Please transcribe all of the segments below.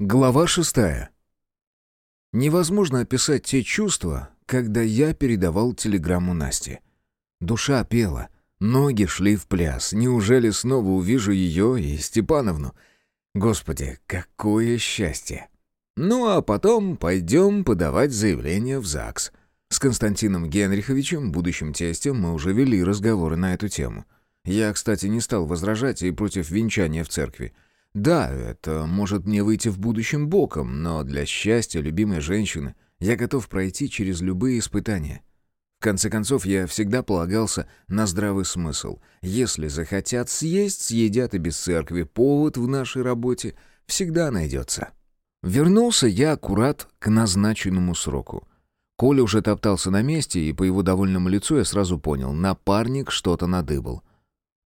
Глава шестая. Невозможно описать те чувства, когда я передавал телеграмму Насте. Душа пела, ноги шли в пляс. Неужели снова увижу ее и Степановну? Господи, какое счастье! Ну а потом пойдем подавать заявление в ЗАГС. С Константином Генриховичем, будущим тестем, мы уже вели разговоры на эту тему. Я, кстати, не стал возражать и против венчания в церкви. Да, это может мне выйти в будущем боком, но для счастья любимой женщины я готов пройти через любые испытания. В конце концов, я всегда полагался на здравый смысл. Если захотят съесть, съедят и без церкви. Повод в нашей работе всегда найдется. Вернулся я аккурат к назначенному сроку. Коля уже топтался на месте, и по его довольному лицу я сразу понял, напарник что-то надыбал.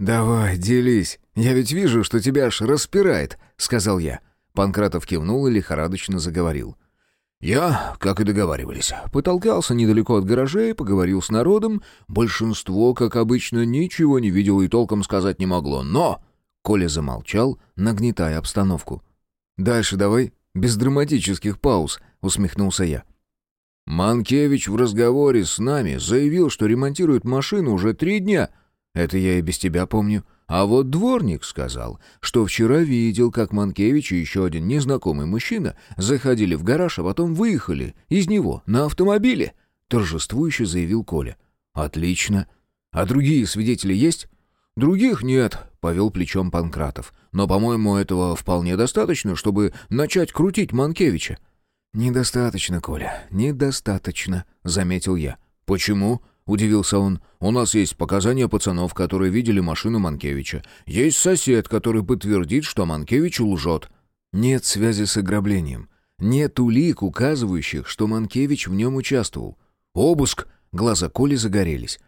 «Давай, делись. Я ведь вижу, что тебя аж распирает», — сказал я. Панкратов кивнул и лихорадочно заговорил. «Я, как и договаривались, потолкался недалеко от гаражей, поговорил с народом. Большинство, как обычно, ничего не видело и толком сказать не могло. Но...» Коля замолчал, нагнетая обстановку. «Дальше давай, без драматических пауз», — усмехнулся я. «Манкевич в разговоре с нами заявил, что ремонтирует машину уже три дня», это я и без тебя помню. А вот дворник сказал, что вчера видел, как Манкевич и еще один незнакомый мужчина заходили в гараж, а потом выехали из него на автомобиле. Торжествующе заявил Коля. Отлично. А другие свидетели есть? Других нет, повел плечом Панкратов. Но, по-моему, этого вполне достаточно, чтобы начать крутить Манкевича. «Недостаточно, Коля, недостаточно», — заметил я. «Почему?» — удивился он. «У нас есть показания пацанов, которые видели машину Манкевича. Есть сосед, который подтвердит, что Манкевич лжет». «Нет связи с ограблением. Нет улик, указывающих, что Манкевич в нем участвовал. Обыск!» — глаза Коли загорелись.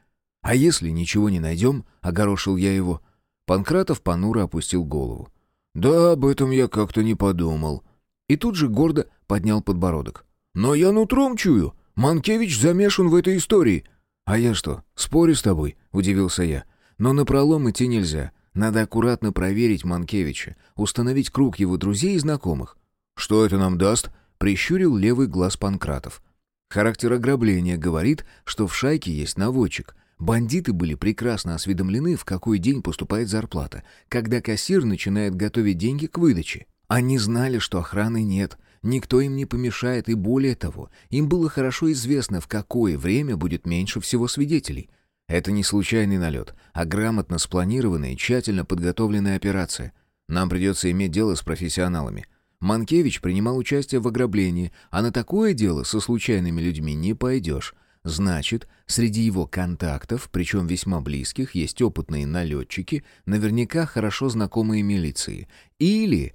«А если ничего не найдем?» — огорошил я его. Панкратов понуро опустил голову. «Да, об этом я как-то не подумал». И тут же гордо поднял подбородок. «Но я нутром чую. Манкевич замешан в этой истории. «А я что, спорю с тобой?» — удивился я. «Но на пролом идти нельзя. Надо аккуратно проверить Манкевича, установить круг его друзей и знакомых». «Что это нам даст?» — прищурил левый глаз Панкратов. Характер ограбления говорит, что в шайке есть наводчик. Бандиты были прекрасно осведомлены, в какой день поступает зарплата, когда кассир начинает готовить деньги к выдаче. Они знали, что охраны нет, Никто им не помешает, и более того, им было хорошо известно, в какое время будет меньше всего свидетелей. Это не случайный налет, а грамотно спланированная и тщательно подготовленная операция. Нам придется иметь дело с профессионалами. Манкевич принимал участие в ограблении, а на такое дело со случайными людьми не пойдешь. Значит, среди его контактов, причем весьма близких, есть опытные налетчики, наверняка хорошо знакомые милиции. Или...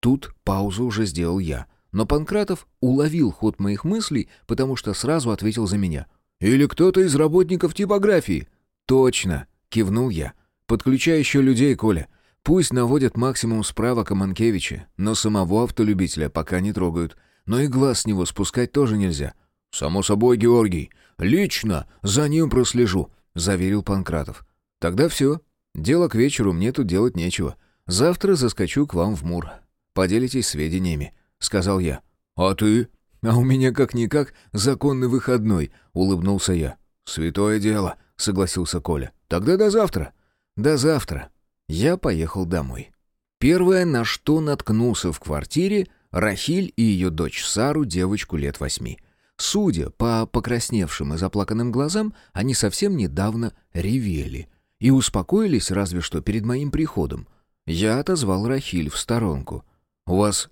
Тут паузу уже сделал я — но Панкратов уловил ход моих мыслей, потому что сразу ответил за меня. «Или кто-то из работников типографии?» «Точно!» — кивнул я. «Подключай еще людей, Коля. Пусть наводят максимум справок о Манкевиче, но самого автолюбителя пока не трогают. Но и глаз с него спускать тоже нельзя». «Само собой, Георгий. Лично за ним прослежу», — заверил Панкратов. «Тогда все. Дело к вечеру, мне тут делать нечего. Завтра заскочу к вам в Мур. Поделитесь сведениями». — сказал я. «А ты?» «А у меня как-никак законный выходной», — улыбнулся я. «Святое дело», — согласился Коля. «Тогда до завтра». «До завтра». Я поехал домой. Первое, на что наткнулся в квартире, Рахиль и ее дочь Сару, девочку лет восьми. Судя по покрасневшим и заплаканным глазам, они совсем недавно ревели. И успокоились разве что перед моим приходом. Я отозвал Рахиль в сторонку. «У вас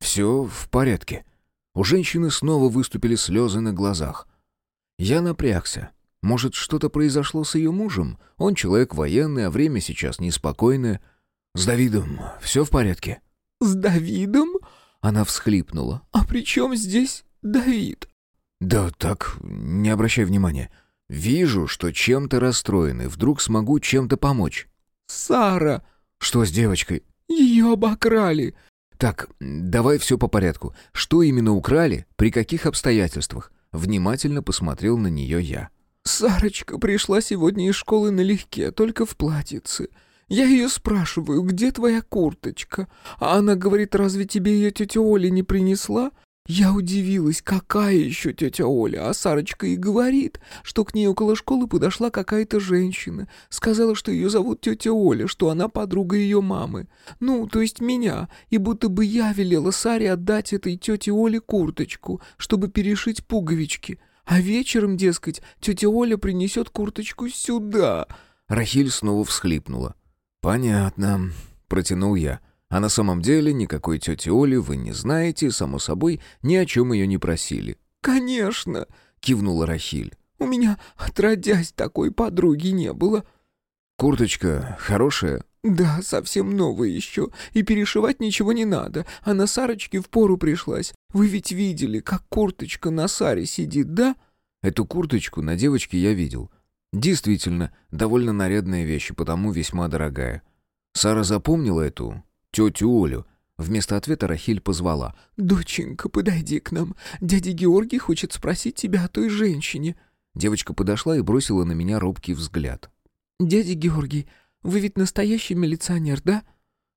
«Все в порядке». У женщины снова выступили слезы на глазах. Я напрягся. Может, что-то произошло с ее мужем? Он человек военный, а время сейчас неспокойное. «С Давидом все в порядке?» «С Давидом?» Она всхлипнула. «А при чем здесь Давид?» «Да так, не обращай внимания. Вижу, что чем-то расстроены. Вдруг смогу чем-то помочь». «Сара!» «Что с девочкой?» «Ее обокрали. «Так, давай все по порядку. Что именно украли? При каких обстоятельствах?» Внимательно посмотрел на нее я. «Сарочка пришла сегодня из школы налегке, только в платьице. Я ее спрашиваю, где твоя курточка? А она говорит, разве тебе ее тетя Оля не принесла? Я удивилась, какая еще тетя Оля, а Сарочка и говорит, что к ней около школы подошла какая-то женщина. Сказала, что ее зовут тетя Оля, что она подруга ее мамы. Ну, то есть меня, и будто бы я велела Саре отдать этой тете Оле курточку, чтобы перешить пуговички. А вечером, дескать, тетя Оля принесет курточку сюда. Рахиль снова всхлипнула. «Понятно», — протянул я. А на самом деле никакой тети Оли вы не знаете, само собой, ни о чем ее не просили». «Конечно!» — кивнула Рахиль. «У меня, отродясь, такой подруги не было». «Курточка хорошая?» «Да, совсем новая еще, и перешивать ничего не надо, а на Сарочке впору пришлась. Вы ведь видели, как курточка на Саре сидит, да?» Эту курточку на девочке я видел. Действительно, довольно нарядная вещь, и потому весьма дорогая. Сара запомнила эту тетю Олю. Вместо ответа Рахиль позвала. «Доченька, подойди к нам. Дядя Георгий хочет спросить тебя о той женщине». Девочка подошла и бросила на меня робкий взгляд. «Дядя Георгий, вы ведь настоящий милиционер, да?»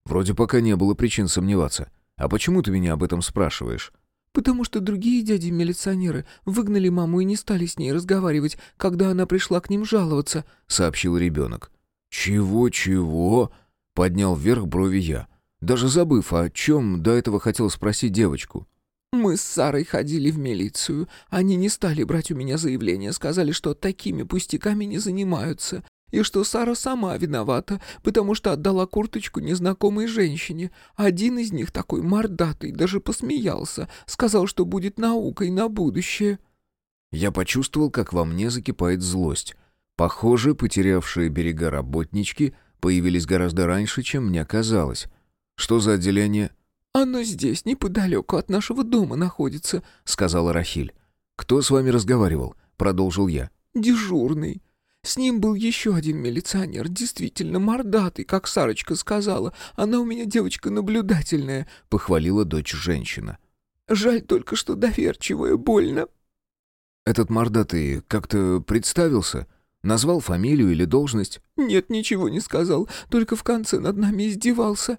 «Вроде пока не было причин сомневаться. А почему ты меня об этом спрашиваешь?» «Потому что другие дяди-милиционеры выгнали маму и не стали с ней разговаривать, когда она пришла к ним жаловаться», — сообщил ребенок. «Чего-чего?» — поднял вверх брови я даже забыв, о чем до этого хотел спросить девочку. «Мы с Сарой ходили в милицию. Они не стали брать у меня заявление, сказали, что такими пустяками не занимаются, и что Сара сама виновата, потому что отдала курточку незнакомой женщине. Один из них, такой мордатый, даже посмеялся, сказал, что будет наукой на будущее». Я почувствовал, как во мне закипает злость. Похоже, потерявшие берега работнички появились гораздо раньше, чем мне казалось. «Что за отделение?» «Оно здесь, неподалеку от нашего дома находится», — сказала Рахиль. «Кто с вами разговаривал?» — продолжил я. «Дежурный. С ним был еще один милиционер, действительно мордатый, как Сарочка сказала. Она у меня девочка наблюдательная», — похвалила дочь женщина. «Жаль только, что доверчивая, больно». «Этот мордатый как-то представился?» Назвал фамилию или должность? «Нет, ничего не сказал, только в конце над нами издевался».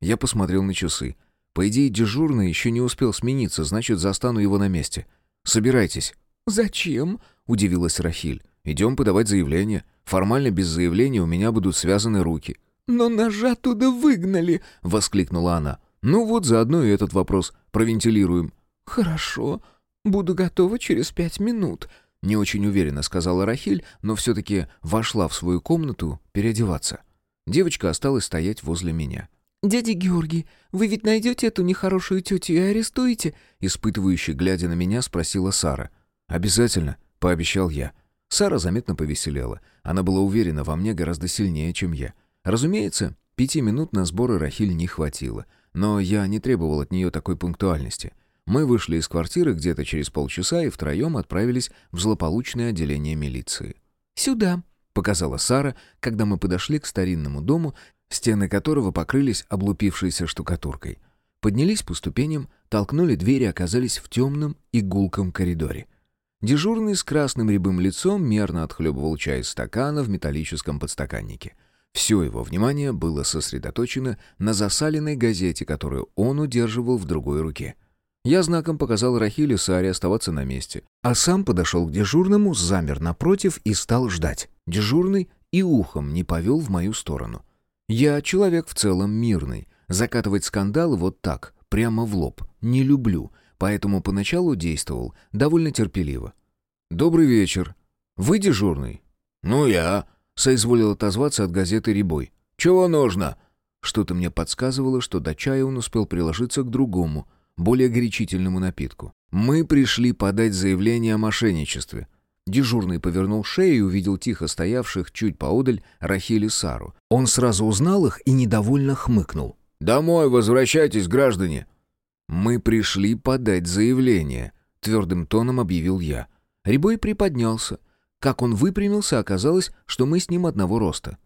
Я посмотрел на часы. По идее, дежурный еще не успел смениться, значит, застану его на месте. Собирайтесь. «Зачем?» — удивилась Рахиль. «Идем подавать заявление. Формально без заявления у меня будут связаны руки». «Но ножа туда выгнали!» — воскликнула она. «Ну вот, заодно и этот вопрос провентилируем». «Хорошо. Буду готова через пять минут», — не очень уверенно сказала Рахиль, но все-таки вошла в свою комнату переодеваться. Девочка осталась стоять возле меня. «Дядя Георгий, вы ведь найдете эту нехорошую тетю и арестуете?» Испытывающе глядя на меня, спросила Сара. «Обязательно», — пообещал я. Сара заметно повеселела. Она была уверена во мне гораздо сильнее, чем я. Разумеется, пяти минут на сборы Рахиль не хватило. Но я не требовал от нее такой пунктуальности. Мы вышли из квартиры где-то через полчаса и втроем отправились в злополучное отделение милиции. «Сюда», — показала Сара, когда мы подошли к старинному дому, стены которого покрылись облупившейся штукатуркой. Поднялись по ступеням, толкнули дверь и оказались в темном и гулком коридоре. Дежурный с красным рябым лицом мерно отхлебывал чай из стакана в металлическом подстаканнике. Все его внимание было сосредоточено на засаленной газете, которую он удерживал в другой руке. Я знаком показал Рахиле Саре оставаться на месте, а сам подошел к дежурному, замер напротив и стал ждать. Дежурный и ухом не повел в мою сторону. Я человек в целом мирный. Закатывать скандалы вот так, прямо в лоб, не люблю, поэтому поначалу действовал довольно терпеливо. «Добрый вечер. Вы дежурный?» «Ну я», — соизволил отозваться от газеты «Рябой». «Чего нужно?» Что-то мне подсказывало, что до чая он успел приложиться к другому, более горячительному напитку. «Мы пришли подать заявление о мошенничестве». Дежурный повернул шею и увидел тихо стоявших чуть поодаль Рахиль и Сару. Он сразу узнал их и недовольно хмыкнул. «Домой возвращайтесь, граждане!» «Мы пришли подать заявление», — твердым тоном объявил я. Рябой приподнялся. Как он выпрямился, оказалось, что мы с ним одного роста.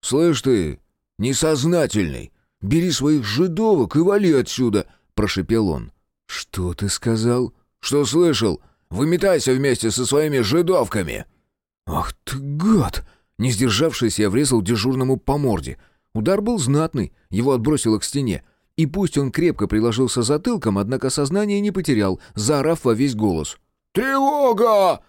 «Слышь ты, несознательный, бери своих жидовок и вали отсюда!» — прошепел он. «Что ты сказал?» «Что слышал? Выметайся вместе со своими жидовками!» «Ах ты гад!» Не сдержавшись, я врезал дежурному по морде. Удар был знатный, его отбросило к стене. И пусть он крепко приложился затылком, однако сознание не потерял, заорав во весь голос. «Тревога!»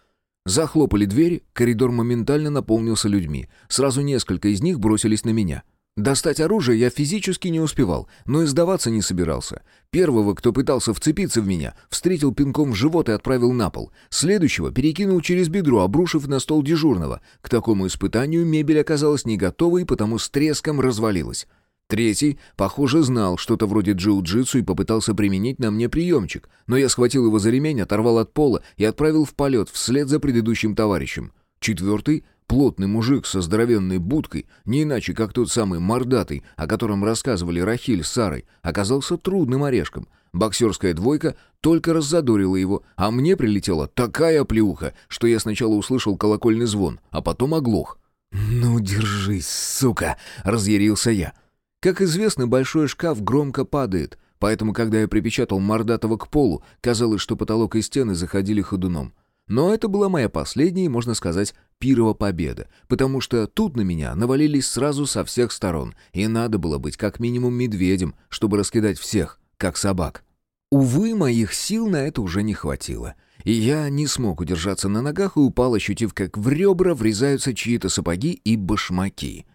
Захлопали двери, коридор моментально наполнился людьми. Сразу несколько из них бросились на меня. Достать оружие я физически не успевал, но и сдаваться не собирался. Первого, кто пытался вцепиться в меня, встретил пинком в живот и отправил на пол. Следующего перекинул через бедро, обрушив на стол дежурного. К такому испытанию мебель оказалась не готова и потому с треском развалилась. Третий, похоже, знал что-то вроде джиу-джитсу и попытался применить на мне приемчик, но я схватил его за ремень, оторвал от пола и отправил в полет вслед за предыдущим товарищем. Четвертый Плотный мужик со здоровенной будкой, не иначе как тот самый мордатый, о котором рассказывали Рахиль с Сарой, оказался трудным орешком. Боксерская двойка только раззадорила его, а мне прилетела такая плюха, что я сначала услышал колокольный звон, а потом оглох. «Ну, держись, сука!» — разъярился я. Как известно, большой шкаф громко падает, поэтому, когда я припечатал мордатого к полу, казалось, что потолок и стены заходили ходуном. Но это была моя последняя можно сказать, пирова победа, потому что тут на меня навалились сразу со всех сторон, и надо было быть как минимум медведем, чтобы раскидать всех, как собак. Увы, моих сил на это уже не хватило, и я не смог удержаться на ногах и упал, ощутив, как в ребра врезаются чьи-то сапоги и башмаки.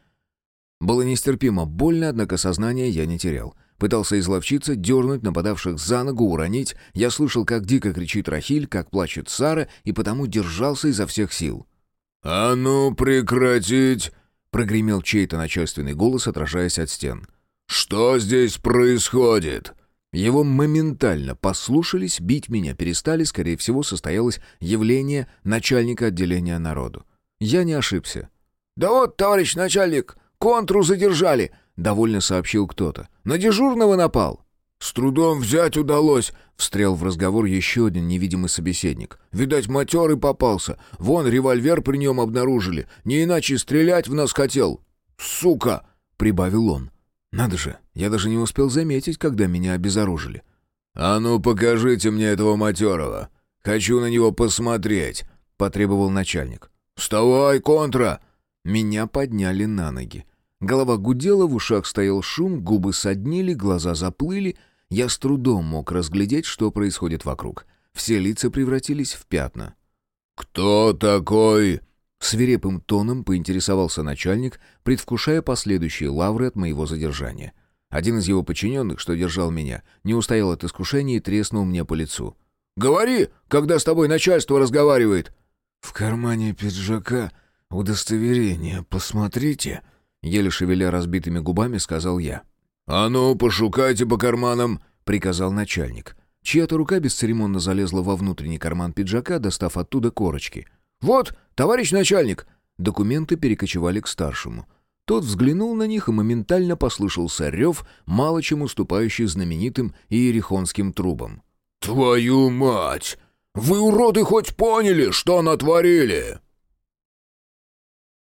Было нестерпимо больно, однако сознание я не терял. Пытался изловчиться, дернуть нападавших за ногу, уронить. Я слышал, как дико кричит Рахиль, как плачет Сара, и потому держался изо всех сил. «А ну прекратить!» — прогремел чей-то начальственный голос, отражаясь от стен. «Что здесь происходит?» Его моментально послушались, бить меня перестали, скорее всего, состоялось явление начальника отделения народу. Я не ошибся. «Да вот, товарищ начальник, контру задержали!» — довольно сообщил кто-то. «На дежурного напал». «С трудом взять удалось», — встрял в разговор еще один невидимый собеседник. «Видать, матерый попался. Вон, револьвер при нем обнаружили. Не иначе стрелять в нас хотел. Сука!» — прибавил он. «Надо же, я даже не успел заметить, когда меня обезоружили». «А ну, покажите мне этого матерого. Хочу на него посмотреть», — потребовал начальник. «Вставай, контра!» Меня подняли на ноги. Голова гудела, в ушах стоял шум, губы соднили, глаза заплыли. Я с трудом мог разглядеть, что происходит вокруг. Все лица превратились в пятна. «Кто такой?» Свирепым тоном поинтересовался начальник, предвкушая последующие лавры от моего задержания. Один из его подчиненных, что держал меня, не устоял от искушения и треснул мне по лицу. «Говори, когда с тобой начальство разговаривает!» «В кармане пиджака удостоверение, посмотрите», Еле шевеля разбитыми губами, сказал я. «А ну, пошукайте по карманам», — приказал начальник. Чья-то рука бесцеремонно залезла во внутренний карман пиджака, достав оттуда корочки. «Вот, товарищ начальник!» Документы перекочевали к старшему. Тот взглянул на них, и моментально послышался рев, мало чем уступающий знаменитым иерихонским трубам. «Твою мать! Вы, уроды, хоть поняли, что натворили?»